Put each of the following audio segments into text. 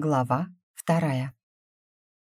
Глава вторая.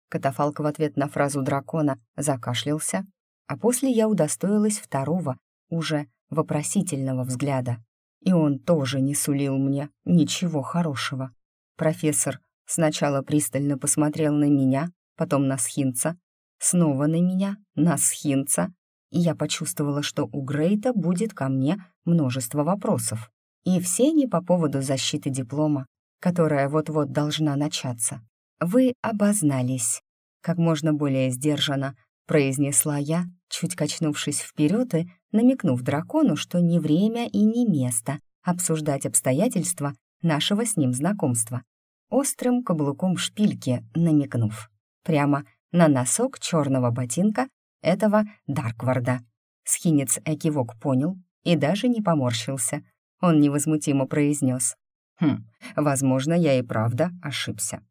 Катафалк в ответ на фразу дракона закашлялся, а после я удостоилась второго, уже вопросительного взгляда. И он тоже не сулил мне ничего хорошего. Профессор сначала пристально посмотрел на меня, потом на Схинца, снова на меня, на Схинца, и я почувствовала, что у Грейта будет ко мне множество вопросов. И все не по поводу защиты диплома, которая вот-вот должна начаться. «Вы обознались», — как можно более сдержанно произнесла я, чуть качнувшись вперед и намекнув дракону, что не время и не место обсуждать обстоятельства нашего с ним знакомства. Острым каблуком шпильки намекнув. Прямо на носок черного ботинка этого Даркварда. Схинец Экивок понял и даже не поморщился. Он невозмутимо произнес. Хм, возможно, я и правда ошибся.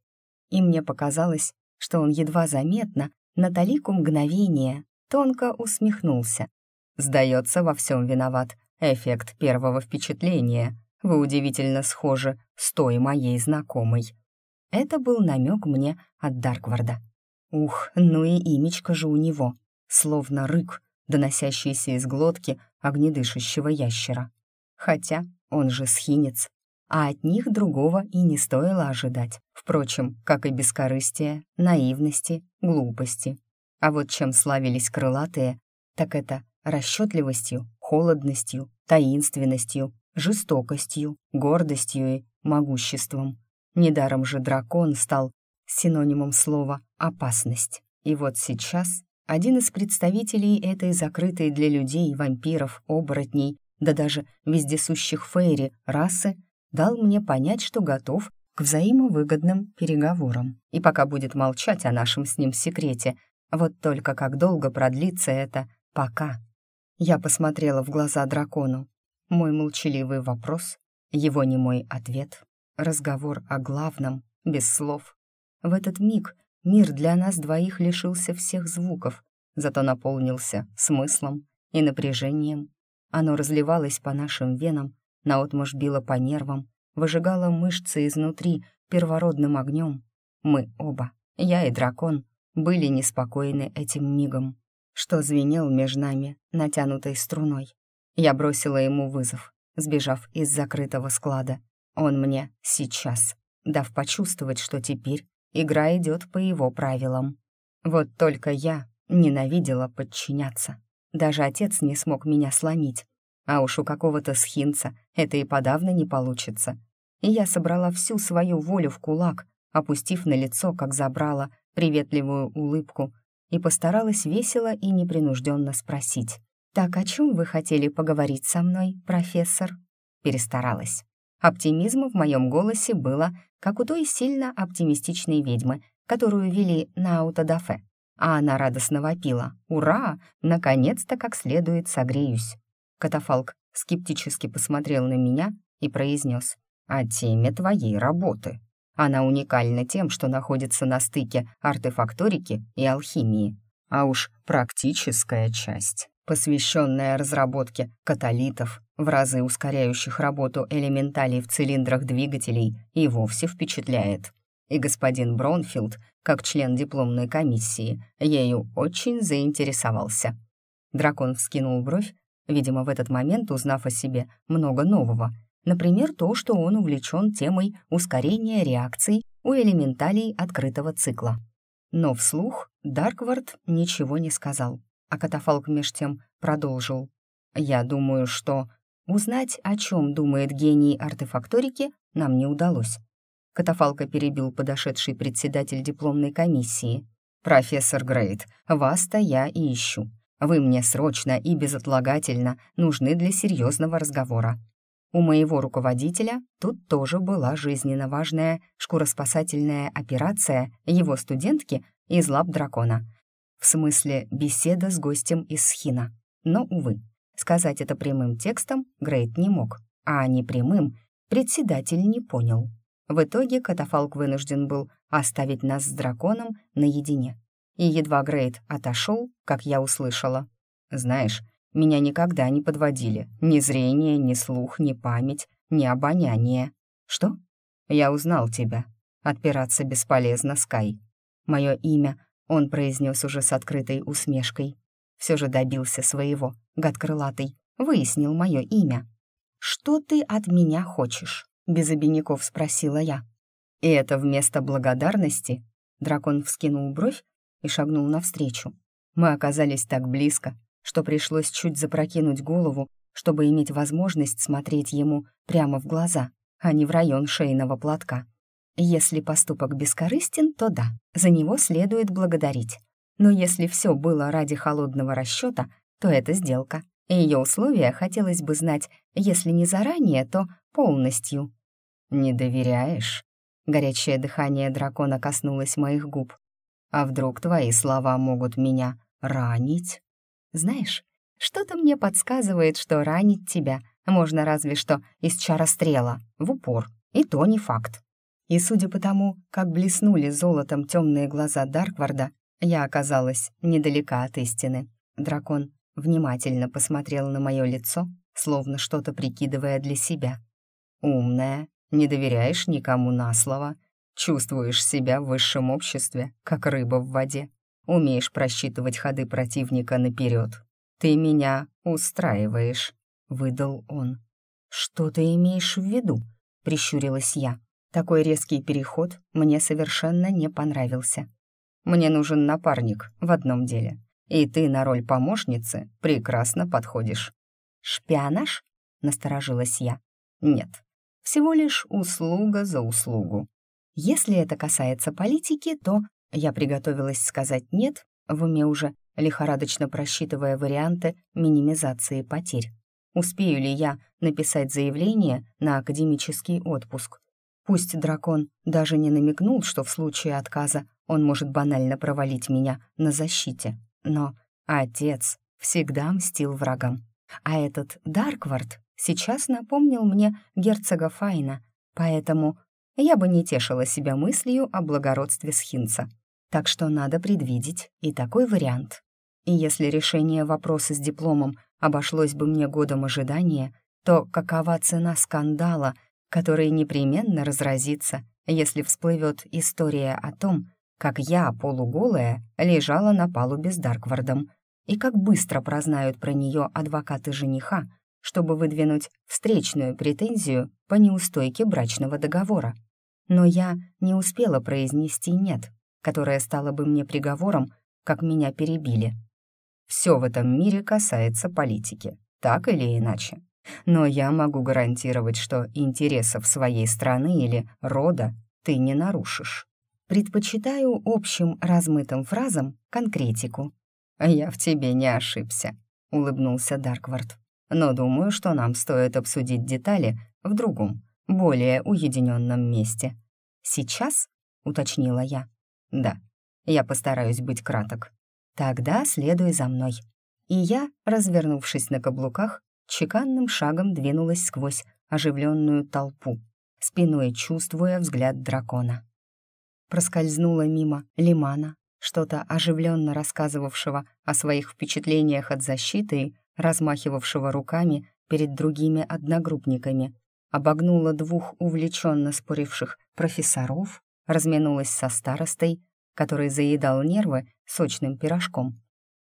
И мне показалось, что он едва заметно, на талику мгновения, тонко усмехнулся. Сдается, во всем виноват эффект первого впечатления. Вы удивительно схожи с той моей знакомой. Это был намек мне от Даркварда. Ух, ну и имечко же у него, словно рык, доносящийся из глотки огнедышащего ящера. Хотя он же схинец, а от них другого и не стоило ожидать. Впрочем, как и бескорыстие, наивности, глупости. А вот чем славились крылатые, так это расчетливостью, холодностью, таинственностью, жестокостью, гордостью и могуществом. Недаром же дракон стал синонимом слова «опасность». И вот сейчас один из представителей этой закрытой для людей, вампиров, оборотней, да даже вездесущих фейри расы дал мне понять, что готов к взаимовыгодным переговорам. И пока будет молчать о нашем с ним секрете, вот только как долго продлится это «пока». Я посмотрела в глаза дракону. Мой молчаливый вопрос, его немой ответ, разговор о главном, без слов. В этот миг мир для нас двоих лишился всех звуков, зато наполнился смыслом и напряжением. Оно разливалось по нашим венам, наотмашь било по нервам, выжигало мышцы изнутри первородным огнем. Мы оба, я и дракон, были неспокойны этим мигом, что звенел между нами натянутой струной. Я бросила ему вызов, сбежав из закрытого склада. Он мне сейчас, дав почувствовать, что теперь игра идет по его правилам. Вот только я ненавидела подчиняться. Даже отец не смог меня сломить. А уж у какого-то схинца это и подавно не получится. И я собрала всю свою волю в кулак, опустив на лицо, как забрала, приветливую улыбку, и постаралась весело и непринужденно спросить. «Так о чем вы хотели поговорить со мной, профессор?» Перестаралась. Оптимизма в моем голосе было, как у той сильно оптимистичной ведьмы, которую вели на аутодафе. А она радостно вопила. «Ура! Наконец-то как следует согреюсь!» Катафалк скептически посмотрел на меня и произнес «О теме твоей работы. Она уникальна тем, что находится на стыке артефакторики и алхимии. А уж практическая часть, посвященная разработке каталитов, в разы ускоряющих работу элементалей в цилиндрах двигателей, и вовсе впечатляет. И господин Бронфилд, как член дипломной комиссии, ею очень заинтересовался. Дракон вскинул бровь, видимо, в этот момент узнав о себе много нового. Например, то, что он увлечен темой ускорения реакций у элементалей открытого цикла. Но вслух Дарквард ничего не сказал, а катафалк меж тем продолжил. «Я думаю, что узнать, о чем думает гений артефакторики, нам не удалось». Катафалка перебил подошедший председатель дипломной комиссии. «Профессор Грейт, вас-то я и ищу. Вы мне срочно и безотлагательно нужны для серьезного разговора. У моего руководителя тут тоже была жизненно важная шкуроспасательная операция его студентки из лап дракона. В смысле, беседа с гостем из Схина. Но, увы, сказать это прямым текстом Грейт не мог, а не прямым председатель не понял. В итоге катафалк вынужден был оставить нас с драконом наедине. И едва Грейт отошел, как я услышала. «Знаешь, меня никогда не подводили ни зрение, ни слух, ни память, ни обоняние. Что? Я узнал тебя. Отпираться бесполезно, Скай. Мое имя он произнес уже с открытой усмешкой. Все же добился своего, гад крылатый, выяснил мое имя. «Что ты от меня хочешь?» — без обиняков спросила я. «И это вместо благодарности?» Дракон вскинул бровь и шагнул навстречу. Мы оказались так близко, что пришлось чуть запрокинуть голову, чтобы иметь возможность смотреть ему прямо в глаза, а не в район шейного платка. Если поступок бескорыстен, то да, за него следует благодарить. Но если все было ради холодного расчета, то это сделка. И ее условия хотелось бы знать, если не заранее, то полностью. «Не доверяешь?» Горячее дыхание дракона коснулось моих губ. «А вдруг твои слова могут меня ранить?» «Знаешь, что-то мне подсказывает, что ранить тебя можно разве что из чара стрела, в упор, и то не факт. И судя по тому, как блеснули золотом темные глаза Даркварда, я оказалась недалека от истины. Дракон внимательно посмотрел на мое лицо, словно что-то прикидывая для себя. «Умная, не доверяешь никому на слово, чувствуешь себя в высшем обществе, как рыба в воде, умеешь просчитывать ходы противника наперед. Ты меня устраиваешь», — выдал он. «Что ты имеешь в виду?» — прищурилась я. Такой резкий переход мне совершенно не понравился. Мне нужен напарник в одном деле, и ты на роль помощницы прекрасно подходишь. «Шпионаж?» — насторожилась я. «Нет, всего лишь услуга за услугу. Если это касается политики, то я приготовилась сказать «нет», в уме уже лихорадочно просчитывая варианты минимизации потерь. Успею ли я написать заявление на академический отпуск? Пусть дракон даже не намекнул, что в случае отказа он может банально провалить меня на защите, но отец всегда мстил врагам. А этот Дарквард сейчас напомнил мне герцога Файна, поэтому я бы не тешила себя мыслью о благородстве схинца. Так что надо предвидеть и такой вариант. И если решение вопроса с дипломом обошлось бы мне годом ожидания, то какова цена скандала, который непременно разразится, если всплывет история о том, как я, полуголая, лежала на палубе с Дарквардом, и как быстро прознают про нее адвокаты жениха, чтобы выдвинуть встречную претензию по неустойке брачного договора. Но я не успела произнести «нет», которое стало бы мне приговором, как меня перебили. Все в этом мире касается политики, так или иначе. Но я могу гарантировать, что интересов своей страны или рода ты не нарушишь. Предпочитаю общим размытым фразам конкретику. «Я в тебе не ошибся», — улыбнулся Дарквард. «Но думаю, что нам стоит обсудить детали в другом, более уединенном месте». «Сейчас?» — уточнила я. «Да, я постараюсь быть краток». «Тогда следуй за мной». И я, развернувшись на каблуках, чеканным шагом двинулась сквозь оживленную толпу, спиной чувствуя взгляд дракона. Проскользнула мимо лимана, что-то оживленно рассказывавшего о своих впечатлениях от защиты размахивавшего руками перед другими одногруппниками, обогнула двух увлеченно споривших профессоров, разминулась со старостой, который заедал нервы сочным пирожком.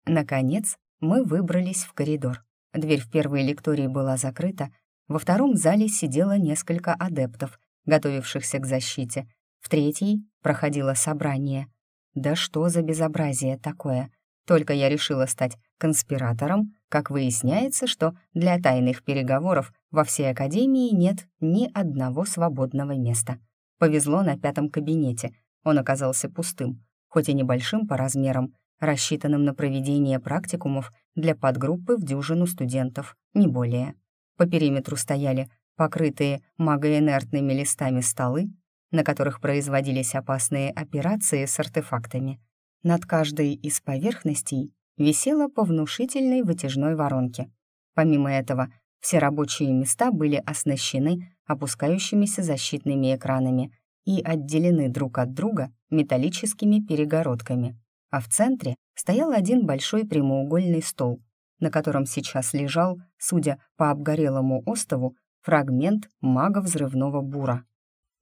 Наконец, мы выбрались в коридор. Дверь в первой лектории была закрыта, во втором зале сидело несколько адептов, готовившихся к защите, в третьей проходило собрание. Да что за безобразие такое? Только я решила стать конспиратором, как выясняется, что для тайных переговоров во всей академии нет ни одного свободного места. Повезло на пятом кабинете, он оказался пустым, хоть и небольшим по размерам, рассчитанным на проведение практикумов для подгруппы в дюжину студентов, не более. По периметру стояли покрытые магоинертными листами столы, на которых производились опасные операции с артефактами. Над каждой из поверхностей висела по внушительной вытяжной воронке. Помимо этого, все рабочие места были оснащены опускающимися защитными экранами и отделены друг от друга металлическими перегородками а в центре стоял один большой прямоугольный стол, на котором сейчас лежал, судя по обгорелому остову, фрагмент мага взрывного бура.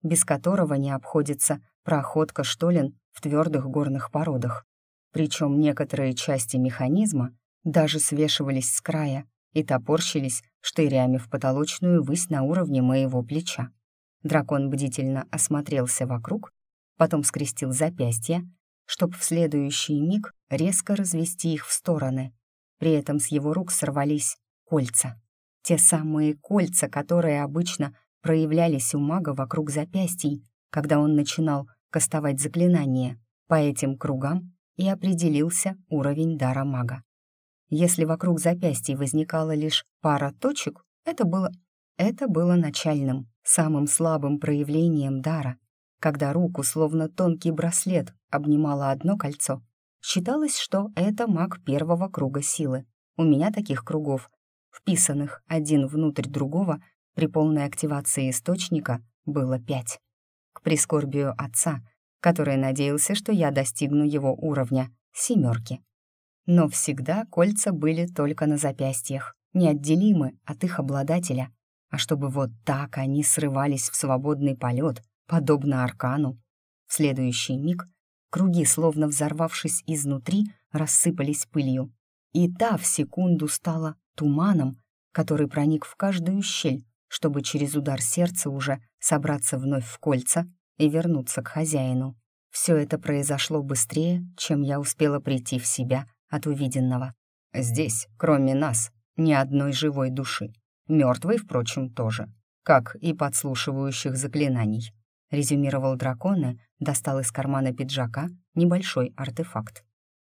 без которого не обходится проходка штолен в твердых горных породах. Причем некоторые части механизма даже свешивались с края и топорщились штырями в потолочную высь на уровне моего плеча. Дракон бдительно осмотрелся вокруг, потом скрестил запястья, чтобы в следующий миг резко развести их в стороны. При этом с его рук сорвались кольца. Те самые кольца, которые обычно проявлялись у мага вокруг запястий, когда он начинал кастовать заклинание. По этим кругам и определился уровень дара мага. Если вокруг запястий возникала лишь пара точек, это было, это было начальным, самым слабым проявлением дара. Когда руку, словно тонкий браслет, обнимало одно кольцо, считалось, что это маг первого круга силы. У меня таких кругов, вписанных один внутрь другого, при полной активации источника было пять. К прискорбию отца, который надеялся, что я достигну его уровня, семерки. Но всегда кольца были только на запястьях, неотделимы от их обладателя, а чтобы вот так они срывались в свободный полет, подобно аркану. В следующий миг круги, словно взорвавшись изнутри, рассыпались пылью, и та в секунду стала туманом, который проник в каждую щель, чтобы через удар сердца уже собраться вновь в кольца и вернуться к хозяину. Все это произошло быстрее, чем я успела прийти в себя от увиденного. Здесь, кроме нас, ни одной живой души. Мертвой, впрочем, тоже. Как и подслушивающих заклинаний. Резюмировал дракон и достал из кармана пиджака небольшой артефакт.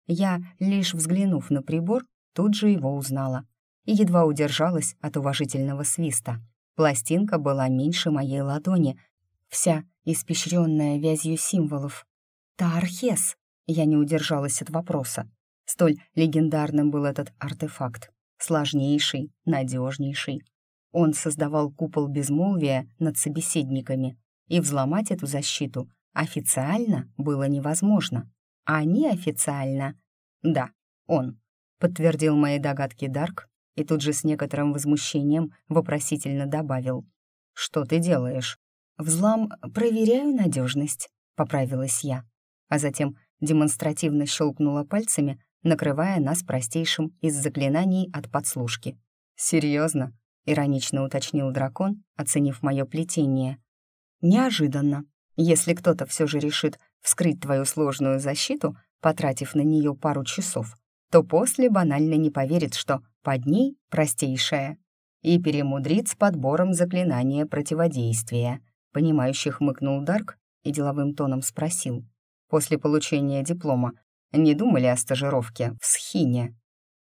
Я, лишь взглянув на прибор, тут же его узнала и едва удержалась от уважительного свиста. Пластинка была меньше моей ладони, вся испещренная вязью символов. «Таархес!» Я не удержалась от вопроса. Столь легендарным был этот артефакт. Сложнейший, надежнейший. Он создавал купол безмолвия над собеседниками, и взломать эту защиту официально было невозможно. А неофициально... Да, он, подтвердил мои догадки Дарк и тут же с некоторым возмущением вопросительно добавил. «Что ты делаешь?» «Взлом проверяю надежность», — поправилась я, а затем демонстративно щелкнула пальцами, накрывая нас простейшим из заклинаний от подслушки. «Серьезно?» — иронично уточнил дракон, оценив мое плетение. «Неожиданно. Если кто-то все же решит вскрыть твою сложную защиту, потратив на нее пару часов, то после банально не поверит, что под ней простейшая, и перемудрит с подбором заклинания противодействия. Понимающий хмыкнул Дарк и деловым тоном спросил. После получения диплома не думали о стажировке в Схине?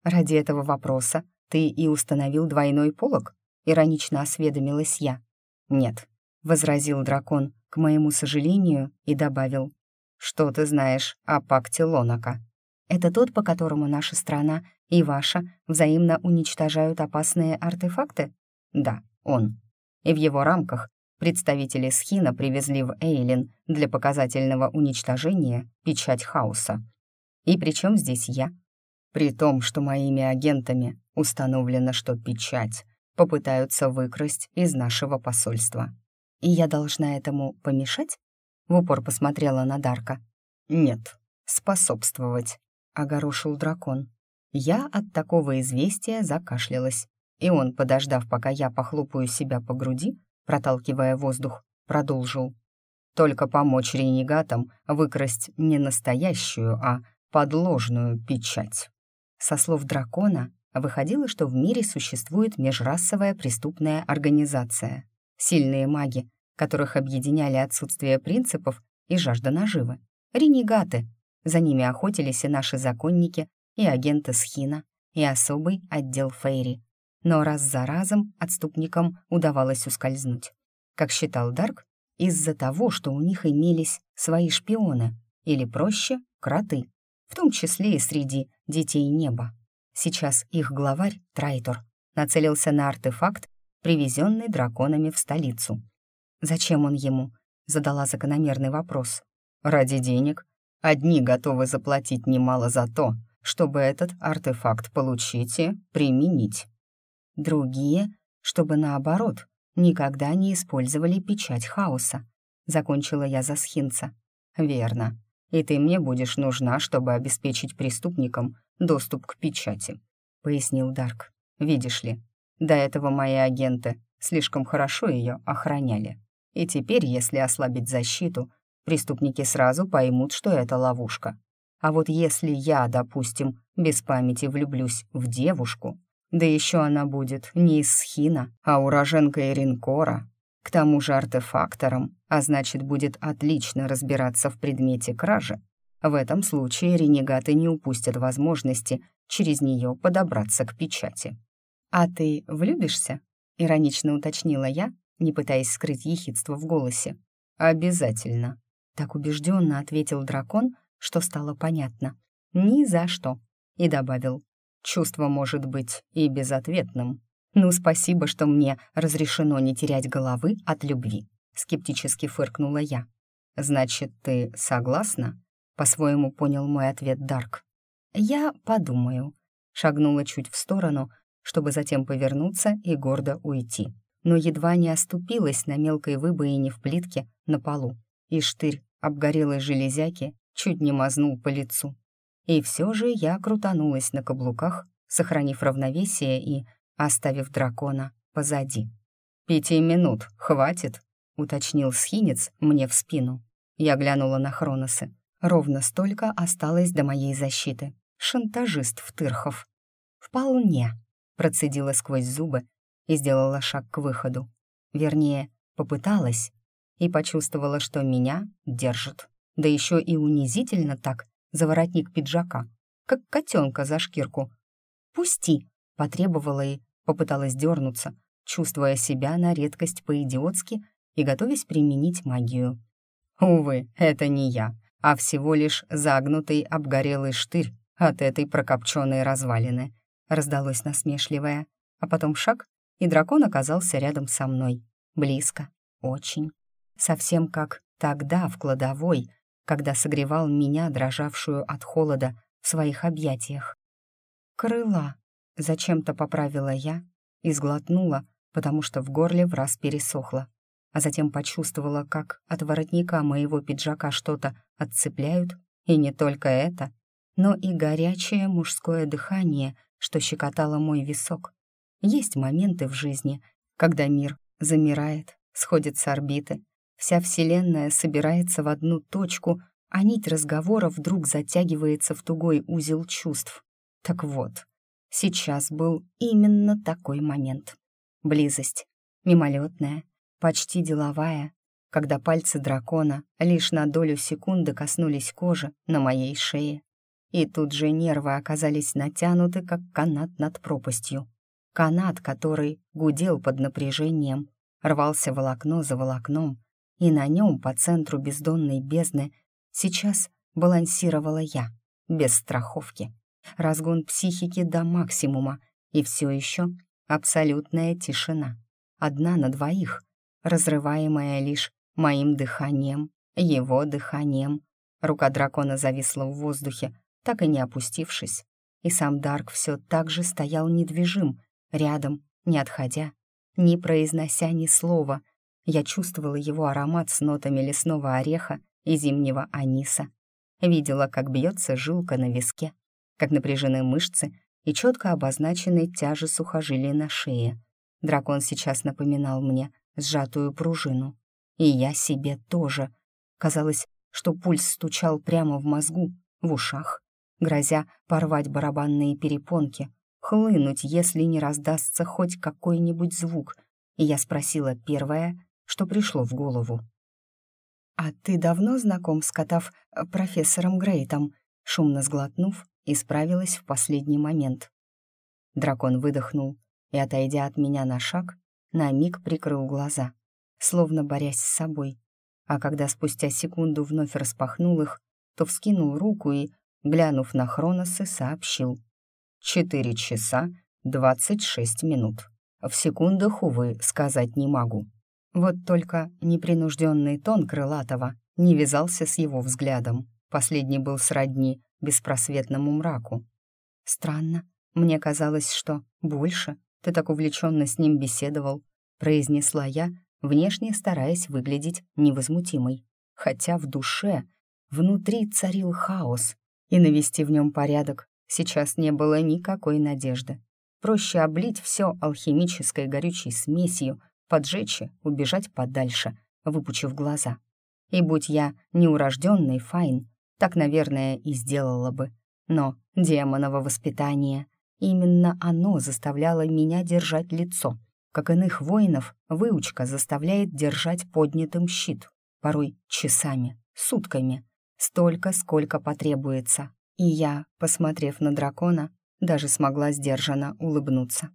Ради этого вопроса ты и установил двойной полог? Иронично осведомилась я. Нет, возразил дракон, к моему сожалению, и добавил. Что ты знаешь о пакте Лонака? Это тот, по которому наша страна и ваша взаимно уничтожают опасные артефакты? Да, он. И в его рамках представители Схина привезли в Эйлин для показательного уничтожения печать хаоса. И при чем здесь я? При том, что моими агентами установлено, что печать попытаются выкрасть из нашего посольства. И я должна этому помешать? В упор посмотрела на Дарка. Нет, способствовать огорошил дракон. Я от такого известия закашлялась, и он, подождав, пока я похлопаю себя по груди, проталкивая воздух, продолжил. «Только помочь ренегатам выкрасть не настоящую, а подложную печать». Со слов дракона выходило, что в мире существует межрасовая преступная организация. Сильные маги, которых объединяли отсутствие принципов и жажда наживы. Ренегаты, за ними охотились и наши законники, и агенты Схина, и особый отдел Фейри. Но раз за разом отступникам удавалось ускользнуть. Как считал Дарк, из-за того, что у них имелись свои шпионы, или проще — кроты, в том числе и среди детей неба. Сейчас их главарь, Трайтор, нацелился на артефакт, привезенный драконами в столицу. «Зачем он ему?» — задала закономерный вопрос. «Ради денег», Одни готовы заплатить немало за то, чтобы этот артефакт получить и применить. Другие, чтобы наоборот, никогда не использовали печать хаоса. закончила я за схинца. «Верно. И ты мне будешь нужна, чтобы обеспечить преступникам доступ к печати», — пояснил Дарк. «Видишь ли, до этого мои агенты слишком хорошо ее охраняли. И теперь, если ослабить защиту, преступники сразу поймут, что это ловушка. А вот если я, допустим, без памяти влюблюсь в девушку, да еще она будет не из Схина, а уроженка Иринкора, к тому же артефактором, а значит, будет отлично разбираться в предмете кражи, в этом случае ренегаты не упустят возможности через нее подобраться к печати. «А ты влюбишься?» — иронично уточнила я, не пытаясь скрыть ехидство в голосе. «Обязательно», — так убежденно ответил дракон, что стало понятно. «Ни за что», — и добавил. «Чувство может быть и безответным». «Ну, спасибо, что мне разрешено не терять головы от любви», — скептически фыркнула я. «Значит, ты согласна?» — по-своему понял мой ответ Дарк. «Я подумаю», — шагнула чуть в сторону, чтобы затем повернуться и гордо уйти. Но едва не оступилась на мелкой выбоине в плитке на полу, и штырь обгорелой железяки чуть не мазнул по лицу. И все же я крутанулась на каблуках, сохранив равновесие и оставив дракона позади. «Пяти минут хватит», — уточнил схинец мне в спину. Я глянула на Хроносы. Ровно столько осталось до моей защиты. Шантажист в тырхов. «Вполне», процедила сквозь зубы и сделала шаг к выходу. Вернее, попыталась и почувствовала, что меня держит. Да еще и унизительно так, за воротник пиджака, как котенка за шкирку. «Пусти!» — потребовала и попыталась дернуться, чувствуя себя на редкость по-идиотски и готовясь применить магию. «Увы, это не я, а всего лишь загнутый обгорелый штырь от этой прокопченной развалины», раздалось насмешливое, а потом шаг, и дракон оказался рядом со мной. Близко, очень. Совсем как тогда в кладовой, когда согревал меня, дрожавшую от холода, в своих объятиях. «Крыла», — зачем-то поправила я и сглотнула, потому что в горле враз пересохло, а затем почувствовала, как от воротника моего пиджака что-то отцепляют, и не только это, но и горячее мужское дыхание что щекотало мой висок. Есть моменты в жизни, когда мир замирает, сходит с орбиты, вся Вселенная собирается в одну точку, а нить разговора вдруг затягивается в тугой узел чувств. Так вот, сейчас был именно такой момент. Близость, мимолетная, почти деловая, когда пальцы дракона лишь на долю секунды коснулись кожи на моей шее. И тут же нервы оказались натянуты, как канат над пропастью. Канат, который гудел под напряжением, рвался волокно за волокном, и на нем по центру бездонной бездны сейчас балансировала я, без страховки. Разгон психики до максимума, и все еще абсолютная тишина. Одна на двоих, разрываемая лишь моим дыханием, его дыханием. Рука дракона зависла в воздухе, так и не опустившись. И сам Дарк все так же стоял недвижим, рядом, не отходя, не произнося ни слова. Я чувствовала его аромат с нотами лесного ореха и зимнего аниса. Видела, как бьется жилка на виске, как напряжены мышцы и четко обозначены тяжи сухожилий на шее. Дракон сейчас напоминал мне сжатую пружину. И я себе тоже. Казалось, что пульс стучал прямо в мозгу, в ушах грозя порвать барабанные перепонки, хлынуть, если не раздастся хоть какой-нибудь звук. И я спросила первое, что пришло в голову. «А ты давно знаком с Котав э, профессором Грейтом?» Шумно сглотнув, исправилась в последний момент. Дракон выдохнул и, отойдя от меня на шаг, на миг прикрыл глаза, словно борясь с собой. А когда спустя секунду вновь распахнул их, то вскинул руку и, глянув на Хроносы, сообщил. «Четыре часа двадцать шесть минут. В секундах, увы, сказать не могу». Вот только непринужденный тон Крылатого не вязался с его взглядом. Последний был сродни беспросветному мраку. «Странно. Мне казалось, что больше. Ты так увлеченно с ним беседовал», — произнесла я, внешне стараясь выглядеть невозмутимой. Хотя в душе, внутри царил хаос, и навести в нем порядок сейчас не было никакой надежды. Проще облить все алхимической горючей смесью, поджечь и убежать подальше, выпучив глаза. И будь я неурожденный Файн, так, наверное, и сделала бы. Но демоново воспитание, именно оно заставляло меня держать лицо. Как иных воинов, выучка заставляет держать поднятым щит, порой часами, сутками, столько, сколько потребуется. И я, посмотрев на дракона, даже смогла сдержанно улыбнуться.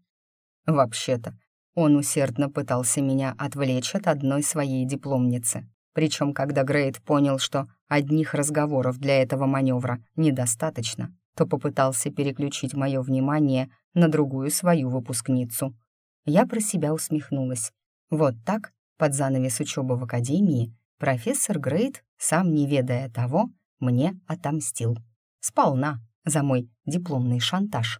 Вообще-то, он усердно пытался меня отвлечь от одной своей дипломницы. Причем, когда Грейд понял, что одних разговоров для этого маневра недостаточно, то попытался переключить мое внимание на другую свою выпускницу. Я про себя усмехнулась. Вот так, под занавес учебы в академии, профессор Грейд, сам не ведая того, мне отомстил. Сполна за мой дипломный шантаж.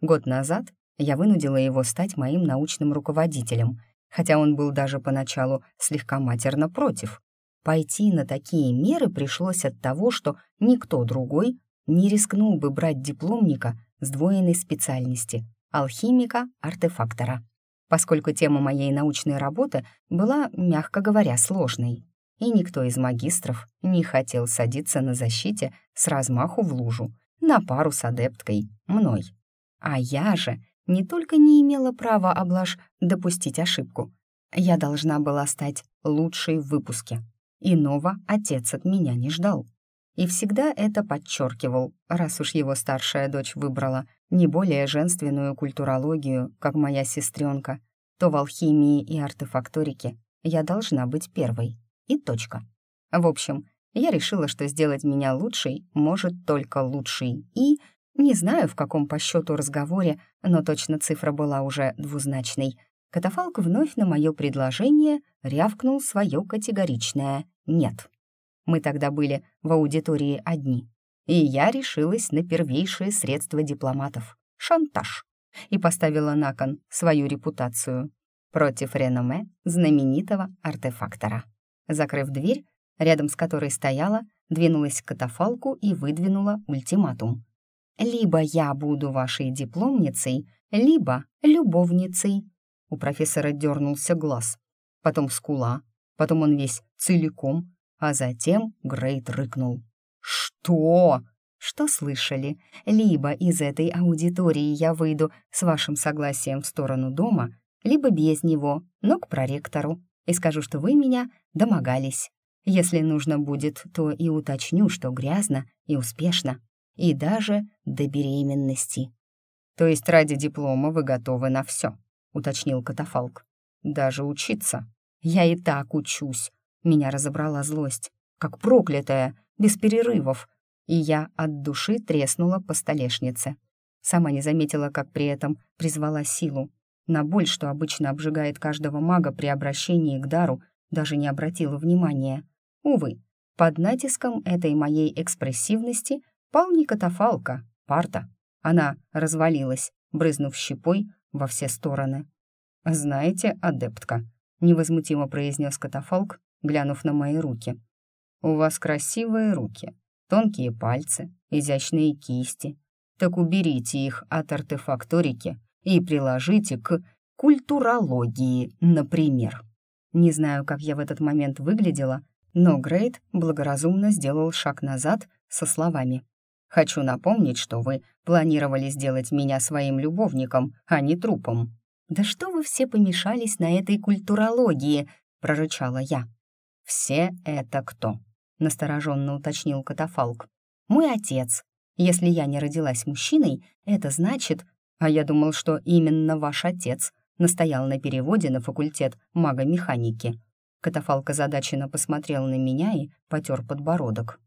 Год назад я вынудила его стать моим научным руководителем, хотя он был даже поначалу слегка матерно против. Пойти на такие меры пришлось от того, что никто другой не рискнул бы брать дипломника сдвоенной специальности — алхимика-артефактора, поскольку тема моей научной работы была, мягко говоря, сложной, и никто из магистров не хотел садиться на защите с размаху в лужу, на пару с адепткой, мной. А я же не только не имела права облаж допустить ошибку, я должна была стать лучшей в выпуске. Иного отец от меня не ждал. И всегда это подчеркивал, раз уж его старшая дочь выбрала не более женственную культурологию, как моя сестренка, то в алхимии и артефакторике я должна быть первой. И точка. В общем, я решила, что сделать меня лучшей может только лучший. И не знаю, в каком по счету разговоре, но точно цифра была уже двузначной. Катафалк вновь на мое предложение рявкнул свое категоричное «нет». Мы тогда были в аудитории одни. И я решилась на первейшие средства дипломатов — шантаж. И поставила на кон свою репутацию против реноме знаменитого артефактора. Закрыв дверь, рядом с которой стояла, двинулась к катафалку и выдвинула ультиматум. «Либо я буду вашей дипломницей, либо любовницей». У профессора дернулся глаз, потом скула, потом он весь целиком, а затем Грейт рыкнул. «Что?» «Что слышали? Либо из этой аудитории я выйду с вашим согласием в сторону дома, либо без него, но к проректору, и скажу, что вы меня домогались. Если нужно будет, то и уточню, что грязно и успешно, и даже до беременности. То есть ради диплома вы готовы на все, уточнил катафалк. Даже учиться. Я и так учусь. Меня разобрала злость, как проклятая, без перерывов, и я от души треснула по столешнице. Сама не заметила, как при этом призвала силу. На боль, что обычно обжигает каждого мага при обращении к дару, даже не обратила внимания. Увы, под натиском этой моей экспрессивности пал не катафалка, парта. Она развалилась, брызнув щепой во все стороны. «Знаете, адептка», — невозмутимо произнес катафалк, глянув на мои руки. «У вас красивые руки, тонкие пальцы, изящные кисти. Так уберите их от артефакторики и приложите к культурологии, например». Не знаю, как я в этот момент выглядела, но Грейт благоразумно сделал шаг назад со словами. «Хочу напомнить, что вы планировали сделать меня своим любовником, а не трупом». «Да что вы все помешались на этой культурологии?» — прорычала я. «Все это кто?» — настороженно уточнил катафалк. «Мой отец. Если я не родилась мужчиной, это значит...» «А я думал, что именно ваш отец настоял на переводе на факультет мага-механики». Катафалк озадаченно посмотрел на меня и потер подбородок.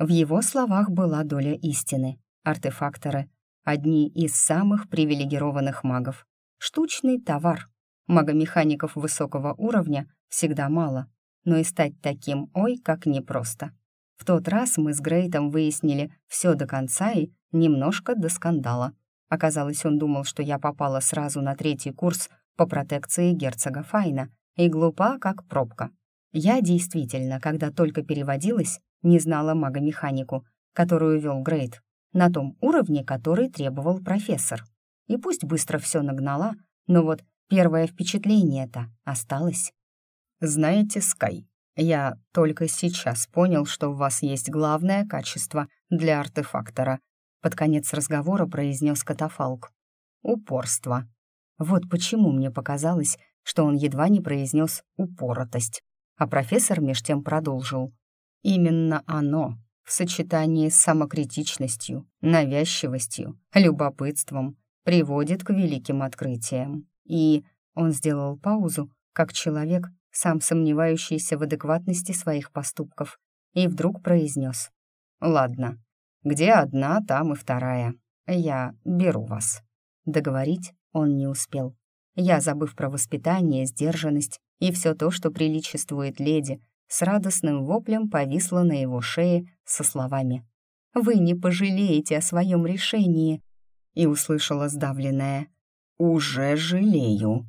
В его словах была доля истины. Артефакторы — одни из самых привилегированных магов. Штучный товар. Магомехаников высокого уровня всегда мало, но и стать таким ой как непросто. В тот раз мы с Грейтом выяснили все до конца и немножко до скандала. Оказалось, он думал, что я попала сразу на третий курс по протекции герцога Файна, и глупа, как пробка. Я действительно, когда только переводилась, не знала мага-механику, которую вел Грейд, на том уровне, который требовал профессор. И пусть быстро все нагнала, но вот первое впечатление-то осталось. «Знаете, Скай, я только сейчас понял, что у вас есть главное качество для артефактора», под конец разговора произнес катафалк. «Упорство». Вот почему мне показалось, что он едва не произнес «упоротость», а профессор меж тем продолжил. «Именно оно в сочетании с самокритичностью, навязчивостью, любопытством приводит к великим открытиям. И он сделал паузу, как человек, сам сомневающийся в адекватности своих поступков, и вдруг произнес. «Ладно, где одна, там и вторая. Я беру вас». Договорить он не успел. Я, забыв про воспитание, сдержанность и все то, что приличествует леди, с радостным воплем повисла на его шее со словами «Вы не пожалеете о своем решении!» и услышала сдавленное «Уже жалею».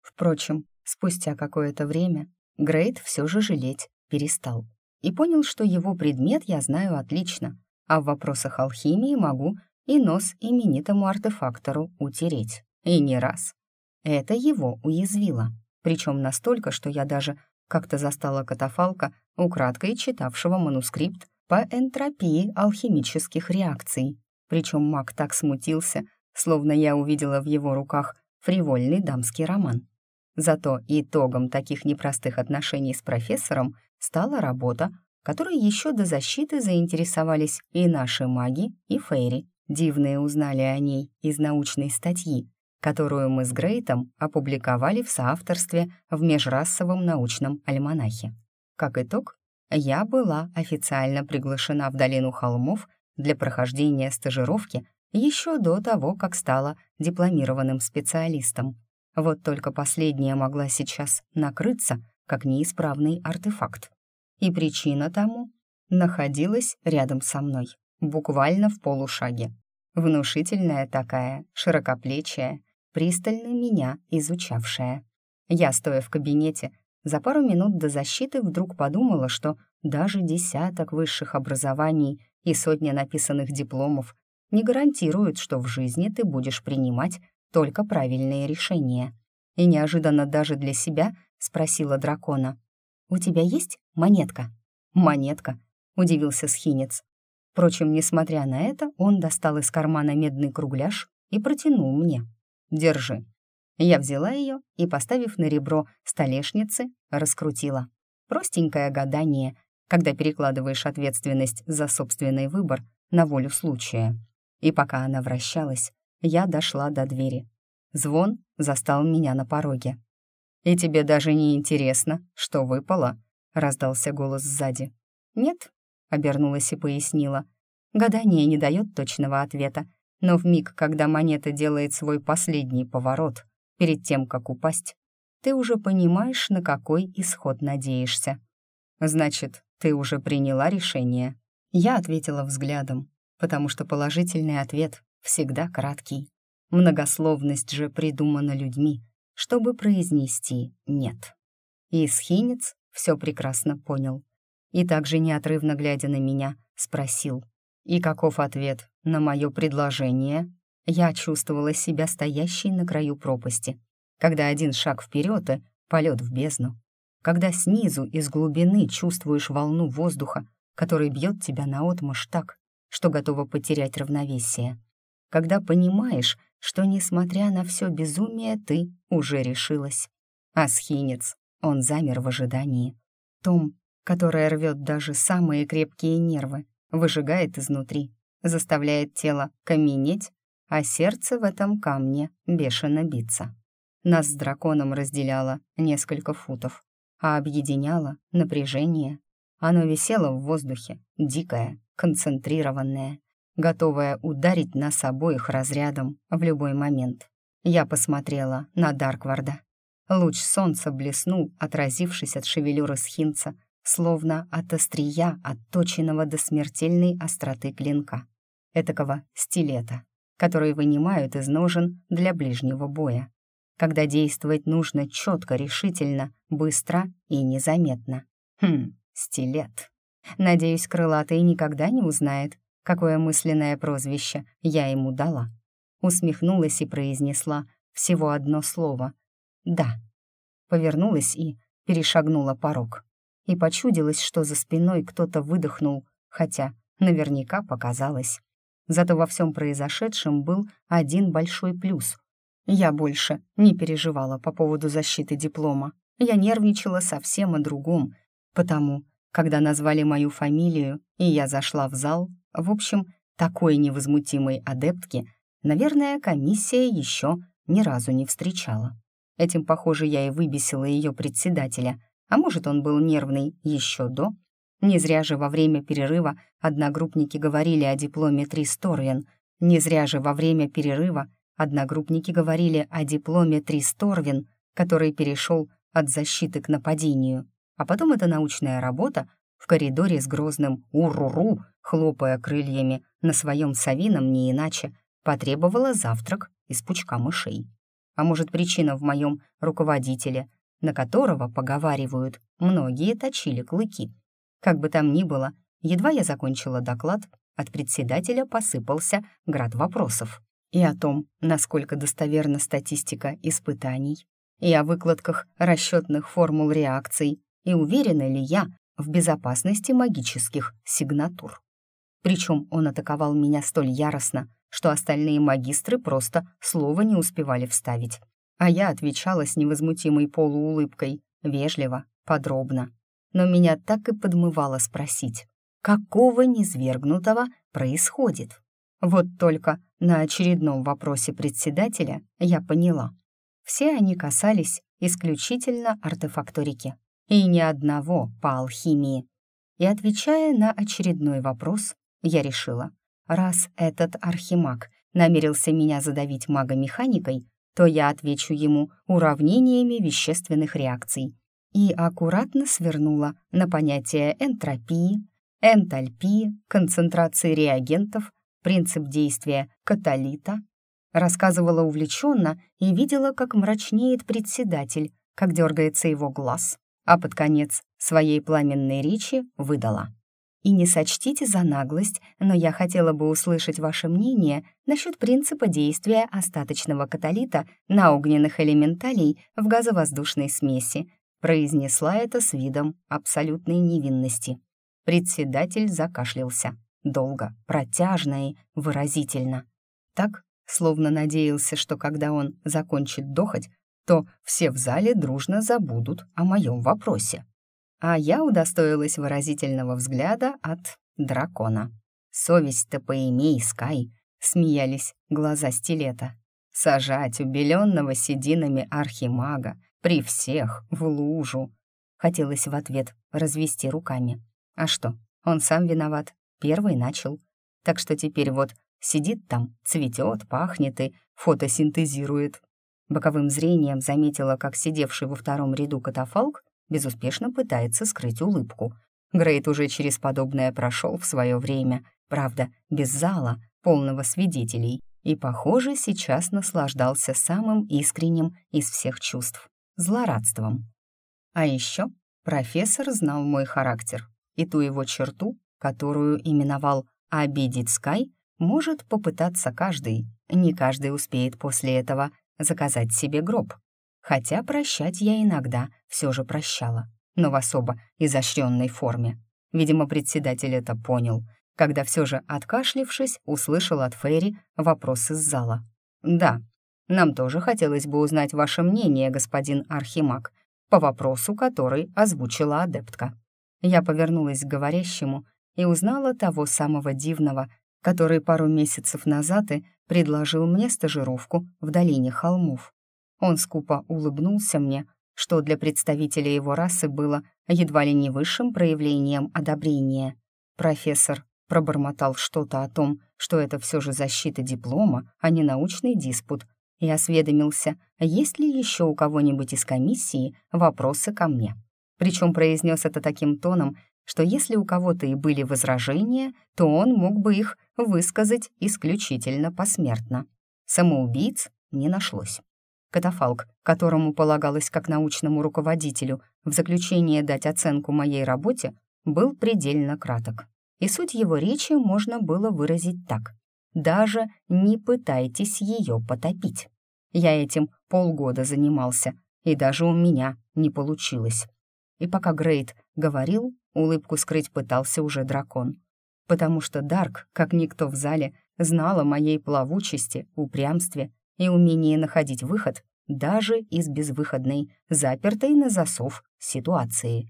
Впрочем, спустя какое-то время Грейт все же жалеть перестал и понял, что его предмет я знаю отлично, а в вопросах алхимии могу и нос именитому артефактору утереть. И не раз. Это его уязвило, причем настолько, что я даже как-то застала катафалка, украдкой читавшего манускрипт по энтропии алхимических реакций. Причем маг так смутился, словно я увидела в его руках фривольный дамский роман. Зато итогом таких непростых отношений с профессором стала работа, которой еще до защиты заинтересовались и наши маги, и Фейри. Дивные узнали о ней из научной статьи, которую мы с Грейтом опубликовали в соавторстве в межрасовом научном альманахе. Как итог, я была официально приглашена в долину холмов для прохождения стажировки еще до того, как стала дипломированным специалистом. Вот только последняя могла сейчас накрыться, как неисправный артефакт. И причина тому находилась рядом со мной, буквально в полушаге. Внушительная такая, широкоплечая, пристально меня изучавшая. Я, стоя в кабинете, за пару минут до защиты вдруг подумала, что даже десяток высших образований и сотня написанных дипломов не гарантируют, что в жизни ты будешь принимать только правильные решения. И неожиданно даже для себя спросила дракона. «У тебя есть монетка?» «Монетка», — удивился схинец. Впрочем, несмотря на это, он достал из кармана медный кругляш и протянул мне. Держи». Я взяла ее и, поставив на ребро столешницы, раскрутила. Простенькое гадание, когда перекладываешь ответственность за собственный выбор на волю случая. И пока она вращалась, я дошла до двери. Звон застал меня на пороге. «И тебе даже не интересно, что выпало?» — раздался голос сзади. «Нет», — обернулась и пояснила. «Гадание не дает точного ответа, но в миг, когда монета делает свой последний поворот, перед тем, как упасть, ты уже понимаешь, на какой исход надеешься. Значит, ты уже приняла решение? Я ответила взглядом, потому что положительный ответ всегда краткий. Многословность же придумана людьми, чтобы произнести «нет». И все прекрасно понял. И также неотрывно глядя на меня, спросил, и каков ответ на мое предложение? Я чувствовала себя стоящей на краю пропасти, когда один шаг вперед и полет в бездну. Когда снизу, из глубины, чувствуешь волну воздуха, который бьет тебя наотмашь так, что готова потерять равновесие. Когда понимаешь, что, несмотря на все безумие, ты уже решилась. А схинец, он замер в ожидании. Том, которое рвет даже самые крепкие нервы, выжигает изнутри, заставляет тело каменеть, а сердце в этом камне бешено биться. Нас с драконом разделяло несколько футов, а объединяло напряжение. Оно висело в воздухе, дикое, концентрированное, готовое ударить нас обоих разрядом в любой момент. Я посмотрела на Даркварда. Луч солнца блеснул, отразившись от шевелюры схинца, словно от острия, отточенного до смертельной остроты клинка, этакого стилета, который вынимают из ножен для ближнего боя. когда действовать нужно четко, решительно, быстро и незаметно. Хм, стилет. Надеюсь, крылатый никогда не узнает, какое мысленное прозвище я ему дала. Усмехнулась и произнесла всего одно слово «да». Повернулась и перешагнула порог. И почудилось, что за спиной кто-то выдохнул, хотя наверняка показалось. Зато во всем произошедшем был один большой плюс. Я больше не переживала по поводу защиты диплома. Я нервничала совсем о другом, потому, когда назвали мою фамилию, и я зашла в зал, в общем, такой невозмутимой адептки, наверное, комиссия еще ни разу не встречала. Этим, похоже, я и выбесила ее председателя, а может, он был нервный еще до. Не зря же во время перерыва одногруппники говорили о дипломе Тристорвин, не зря же во время перерыва одногруппники говорили о дипломе Тристорвин, который перешел от защиты к нападению. А потом эта научная работа в коридоре с грозным «уруру», хлопая крыльями на своем совином не иначе, потребовала завтрак из пучка мышей. А может, причина в моем руководителе, на которого, поговаривают, многие точили клыки. Как бы там ни было, едва я закончила доклад, от председателя посыпался град вопросов. И о том, насколько достоверна статистика испытаний, и о выкладках расчетных формул реакций, и уверена ли я в безопасности магических сигнатур. Причем он атаковал меня столь яростно, что остальные магистры просто слова не успевали вставить. А я отвечала с невозмутимой полуулыбкой, вежливо, подробно. Но меня так и подмывало спросить, какого низвергнутого происходит? Вот только на очередном вопросе председателя я поняла. Все они касались исключительно артефакторики и ни одного по алхимии. И отвечая на очередной вопрос, я решила, раз этот архимаг намерился меня задавить магомеханикой, то я отвечу ему уравнениями вещественных реакций и аккуратно свернула на понятия энтропии, энтальпии, концентрации реагентов, принцип действия каталита, рассказывала увлеченно и видела, как мрачнеет председатель, как дергается его глаз, а под конец своей пламенной речи выдала. И не сочтите за наглость, но я хотела бы услышать ваше мнение насчет принципа действия остаточного каталита на огненных элементалей в газовоздушной смеси, произнесла это с видом абсолютной невинности. Председатель закашлялся. Долго, протяжно и выразительно. Так, словно надеялся, что когда он закончит дохать, то все в зале дружно забудут о моем вопросе. А я удостоилась выразительного взгляда от дракона. «Совесть-то поимей, Скай!» — смеялись глаза стилета. «Сажать убеленного сединами архимага при всех в лужу!» Хотелось в ответ развести руками. А что, он сам виноват, первый начал. Так что теперь вот сидит там, цветет, пахнет и фотосинтезирует, Боковым зрением заметила, как сидевший во втором ряду катафалк безуспешно пытается скрыть улыбку. Грейт уже через подобное прошел в свое время, правда, без зала, полного свидетелей, и, похоже, сейчас наслаждался самым искренним из всех чувств — злорадством. А еще профессор знал мой характер и ту его черту, которую именовал «обидеть Скай», может попытаться каждый. Не каждый успеет после этого заказать себе гроб. Хотя прощать я иногда все же прощала, но в особо изощренной форме. Видимо, председатель это понял, когда все же, откашлившись, услышал от Фейри вопрос из зала. «Да, нам тоже хотелось бы узнать ваше мнение, господин Архимаг, по вопросу, который озвучила адептка». Я повернулась к говорящему и узнала того самого дивного, который пару месяцев назад и предложил мне стажировку в долине холмов. Он скупо улыбнулся мне, что для представителя его расы было едва ли не высшим проявлением одобрения. Профессор пробормотал что-то о том, что это все же защита диплома, а не научный диспут, и осведомился, есть ли еще у кого-нибудь из комиссии вопросы ко мне. Причем произнес это таким тоном, что если у кого-то и были возражения, то он мог бы их высказать исключительно посмертно. Самоубийц не нашлось. Катафалк, которому полагалось как научному руководителю в заключение дать оценку моей работе, был предельно краток. И суть его речи можно было выразить так. «Даже не пытайтесь ее потопить». Я этим полгода занимался, и даже у меня не получилось. И пока Грейт говорил, улыбку скрыть пытался уже дракон. Потому что Дарк, как никто в зале, знал о моей плавучести, упрямстве и умении находить выход даже из безвыходной, запертой на засов ситуации.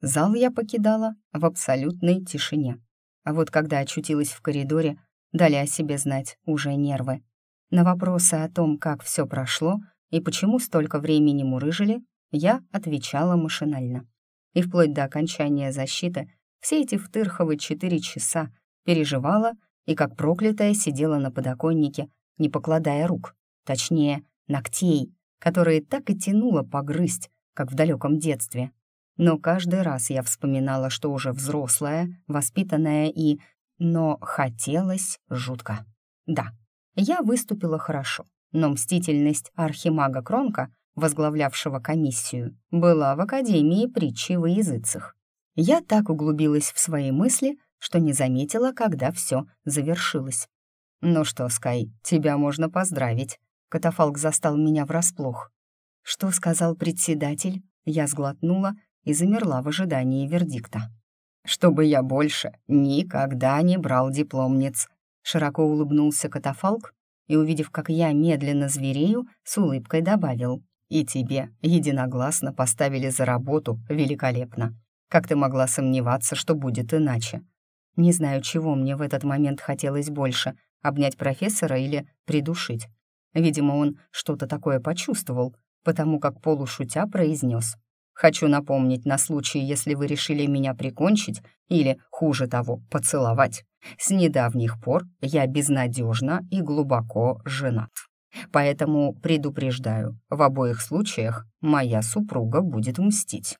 Зал я покидала в абсолютной тишине. А вот когда очутилась в коридоре, дали о себе знать уже нервы. На вопросы о том, как все прошло и почему столько времени мурыжили, я отвечала машинально. И вплоть до окончания защиты все эти втырховы четыре часа переживала и как проклятая сидела на подоконнике, не покладая рук, точнее, ногтей, которые так и тянуло погрызть, как в далеком детстве. Но каждый раз я вспоминала, что уже взрослая, воспитанная и... Но хотелось жутко. Да, я выступила хорошо, но мстительность архимага Кронка, возглавлявшего комиссию, была в Академии притчи во языцах. Я так углубилась в свои мысли, что не заметила, когда все завершилось. «Ну что, Скай, тебя можно поздравить». Катафалк застал меня врасплох. «Что сказал председатель?» Я сглотнула и замерла в ожидании вердикта. «Чтобы я больше никогда не брал дипломниц», Широко улыбнулся катафалк и, увидев, как я медленно зверею, с улыбкой добавил. «И тебе единогласно поставили за работу великолепно. Как ты могла сомневаться, что будет иначе?» Не знаю, чего мне в этот момент хотелось больше — обнять профессора или придушить. Видимо, он что-то такое почувствовал, потому как полушутя произнес. «Хочу напомнить на случай, если вы решили меня прикончить или, хуже того, поцеловать. С недавних пор я безнадежно и глубоко женат. Поэтому предупреждаю, в обоих случаях моя супруга будет мстить.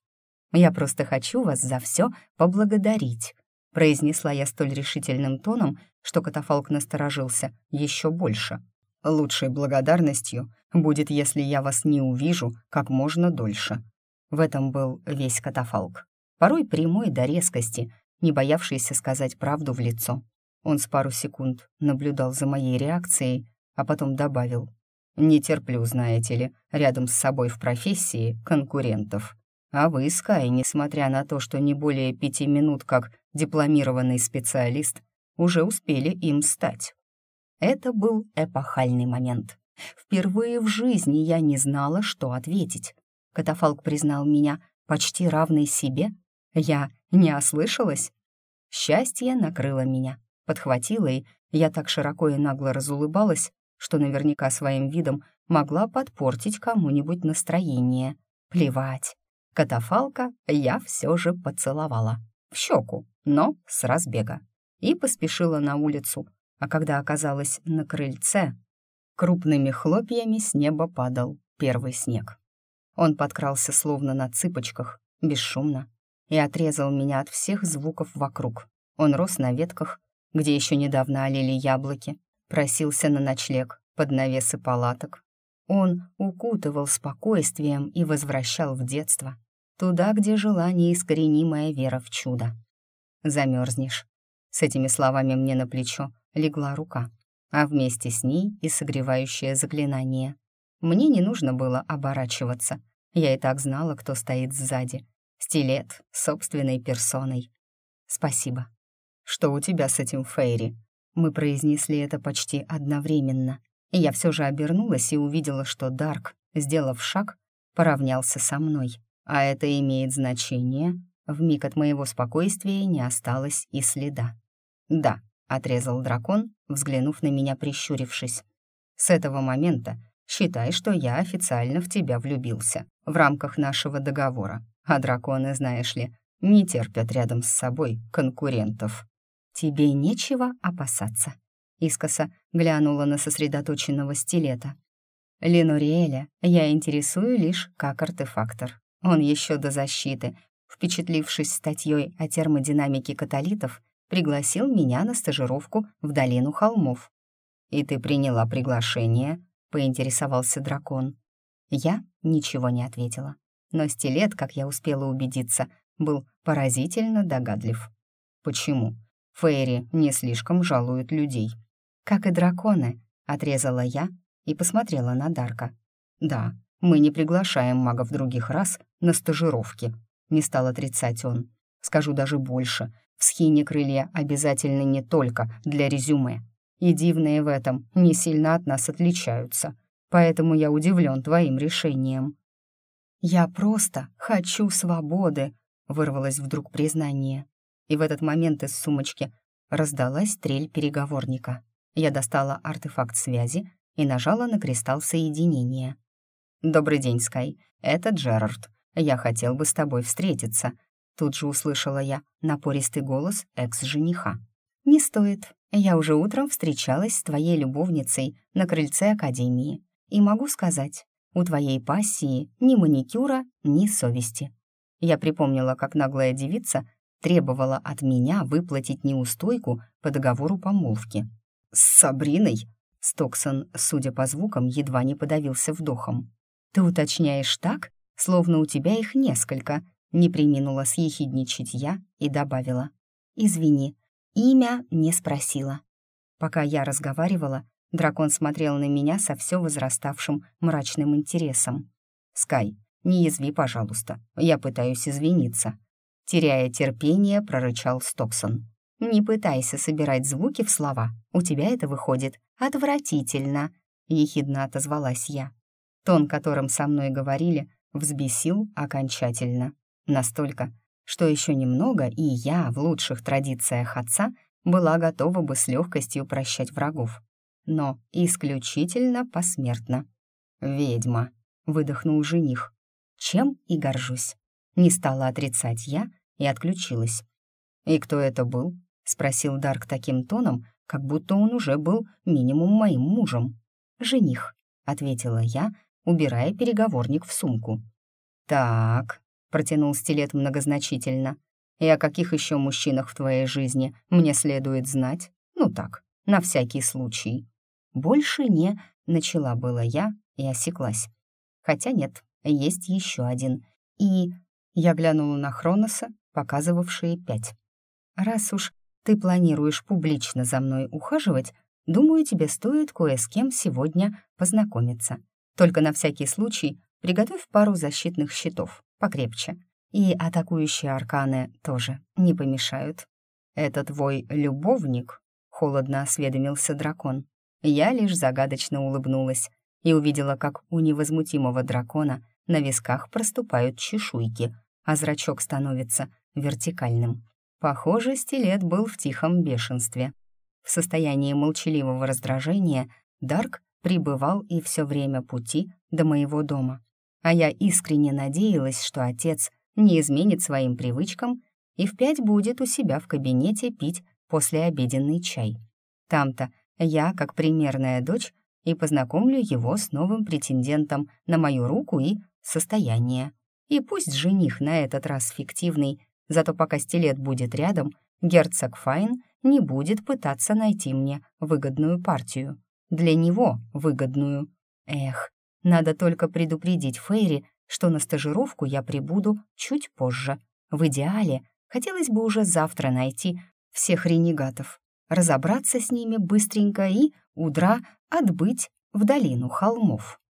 Я просто хочу вас за все поблагодарить», произнесла я столь решительным тоном, что катафалк насторожился еще больше. «Лучшей благодарностью будет, если я вас не увижу как можно дольше». В этом был весь катафалк. Порой прямой до резкости, не боявшийся сказать правду в лицо. Он с пару секунд наблюдал за моей реакцией, а потом добавил. «Не терплю, знаете ли, рядом с собой в профессии конкурентов. А вы, Скай, несмотря на то, что не более пяти минут как дипломированный специалист, уже успели им стать». Это был эпохальный момент. Впервые в жизни я не знала, что ответить. Катафалк признал меня почти равной себе — я не ослышалась? Счастье накрыло меня, подхватило, и я так широко и нагло разулыбалась, что наверняка своим видом могла подпортить кому-нибудь настроение. Плевать. Катафалка я все же поцеловала. В щеку, но с разбега. И поспешила на улицу, а когда оказалась на крыльце, крупными хлопьями с неба падал первый снег. Он подкрался словно на цыпочках, бесшумно, и отрезал меня от всех звуков вокруг. Он рос на ветках, где еще недавно олели яблоки, просился на ночлег под навесы палаток. Он укутывал спокойствием и возвращал в детство, туда, где жила неискоренимая вера в чудо. «Замерзнешь». С этими словами мне на плечо легла рука, а вместе с ней и согревающее заклинание. Мне не нужно было оборачиваться, я и так знала, кто стоит сзади, Стилет собственной персоной. Спасибо. Что у тебя с этим Фейри? Мы произнесли это почти одновременно. Я все же обернулась и увидела, что Дарк, сделав шаг, поравнялся со мной. А это имеет значение. В миг от моего спокойствия не осталось и следа. «Да», — отрезал дракон, взглянув на меня, прищурившись. «С этого момента считай, что я официально в тебя влюбился в рамках нашего договора. А драконы, знаешь ли, не терпят рядом с собой конкурентов. Тебе нечего опасаться. Искоса глянула на сосредоточенного стилета. Ленуриэля я интересую лишь как артефактор. Он еще до защиты, впечатлившись статьей о термодинамике каталитов, пригласил меня на стажировку в долину холмов. «И ты приняла приглашение?» — поинтересовался дракон. Я ничего не ответила. Но стилет, как я успела убедиться, был поразительно догадлив. «Почему? Фейри не слишком жалуют людей». «Как и драконы», — отрезала я и посмотрела на Дарка. «Да, мы не приглашаем магов других рас на стажировки», — не стал отрицать он. «Скажу даже больше. В схине крылья обязательны не только для резюме. И дивные в этом не сильно от нас отличаются. Поэтому я удивлен твоим решением». «Я просто хочу свободы», — вырвалось вдруг признание. И в этот момент из сумочки раздалась трель переговорника. Я достала артефакт связи и нажала на кристалл соединения. «Добрый день, Скай. Это Джерард. Я хотел бы с тобой встретиться». Тут же услышала я напористый голос экс-жениха. «Не стоит. Я уже утром встречалась с твоей любовницей на крыльце Академии. И могу сказать, у твоей пассии ни маникюра, ни совести». Я припомнила, как наглая девица требовала от меня выплатить неустойку по договору помолвки. «С Сабриной?» Стоксон, судя по звукам, едва не подавился вдохом. «Ты уточняешь так, словно у тебя их несколько», не приминула съехидничать я и добавила. «Извини, имя не спросила». Пока я разговаривала, дракон смотрел на меня со все возраставшим мрачным интересом. «Скай, не язви, пожалуйста, я пытаюсь извиниться», теряя терпение, прорычал Стоксон. «Не пытайся собирать звуки в слова, у тебя это выходит отвратительно», — ехидно отозвалась я. Тон, которым со мной говорили, взбесил окончательно. Настолько, что еще немного, и я, в лучших традициях отца, была готова бы с легкостью прощать врагов. Но исключительно посмертно. «Ведьма», — выдохнул жених. «Чем и горжусь». Не стала отрицать я и отключилась. «И кто это был?» — спросил Дарк таким тоном, как будто он уже был минимум моим мужем. «Жених», — ответила я, убирая переговорник в сумку. «Так», — протянул стилет многозначительно, «и о каких еще мужчинах в твоей жизни мне следует знать? Ну так, на всякий случай». «Больше не...» — начала была я и осеклась. Хотя нет, есть еще один. И я глянула на Хроноса, показывавшие пять. «Раз уж ты планируешь публично за мной ухаживать, думаю, тебе стоит кое с кем сегодня познакомиться. Только на всякий случай приготовь пару защитных щитов, покрепче. И атакующие арканы тоже не помешают». «Это твой любовник?» — холодно осведомился дракон. Я лишь загадочно улыбнулась и увидела, как у невозмутимого дракона на висках проступают чешуйки — а зрачок становится вертикальным. Похоже, стилет был в тихом бешенстве. В состоянии молчаливого раздражения Дарк пребывал и все время пути до моего дома. А я искренне надеялась, что отец не изменит своим привычкам и в пять будет у себя в кабинете пить послеобеденный чай. Там-то я, как примерная дочь, и познакомлю его с новым претендентом на мою руку и состояние. И пусть жених на этот раз фиктивный, зато пока стилет будет рядом, герцог Файн не будет пытаться найти мне выгодную партию. Для него выгодную. Эх, надо только предупредить Фейри, что на стажировку я прибуду чуть позже. В идеале хотелось бы уже завтра найти всех ренегатов, разобраться с ними быстренько и, удра, отбыть в долину холмов.